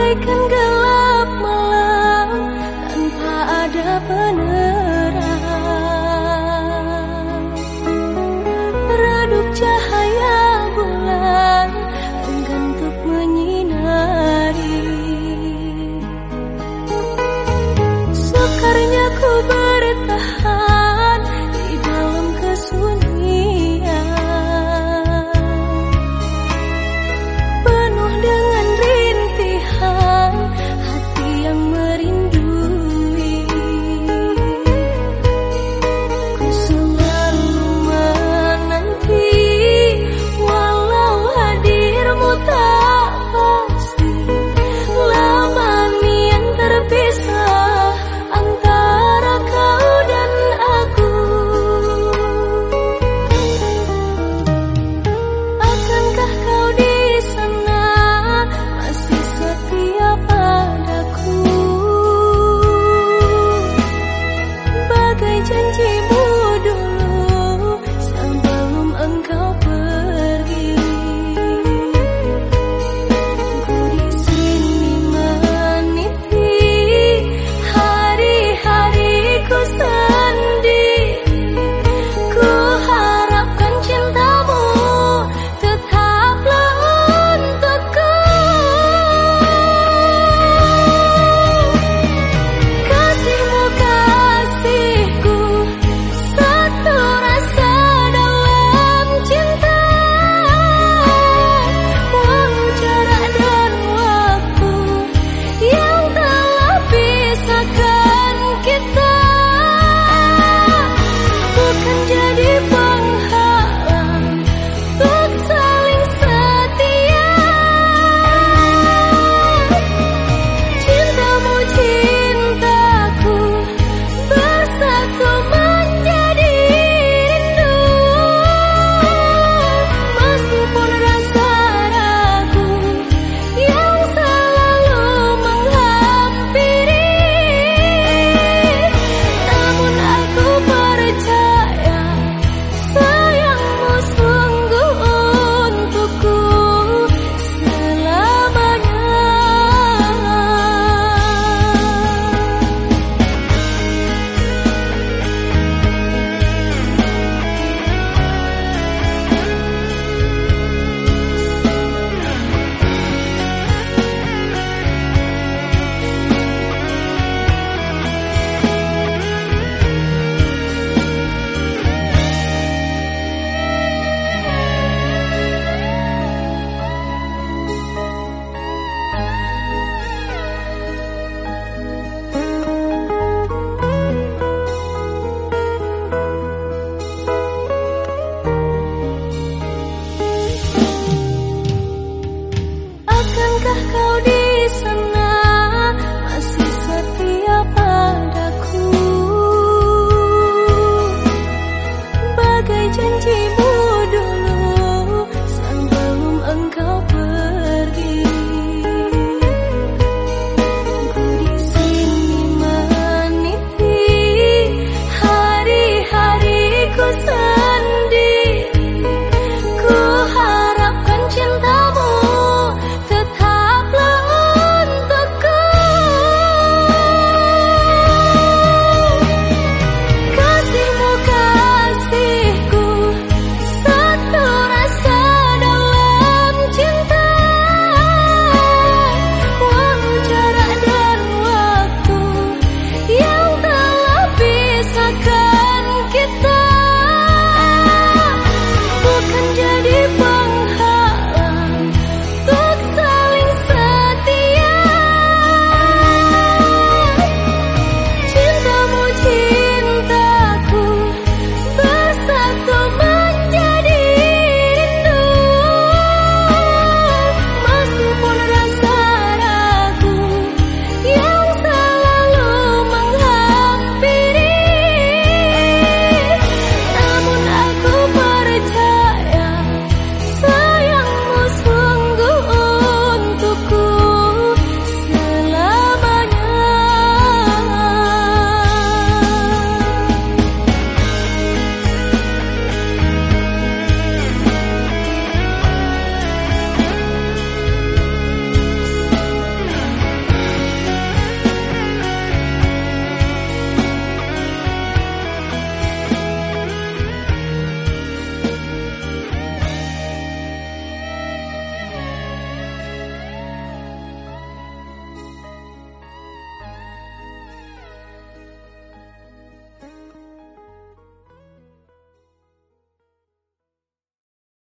I can go.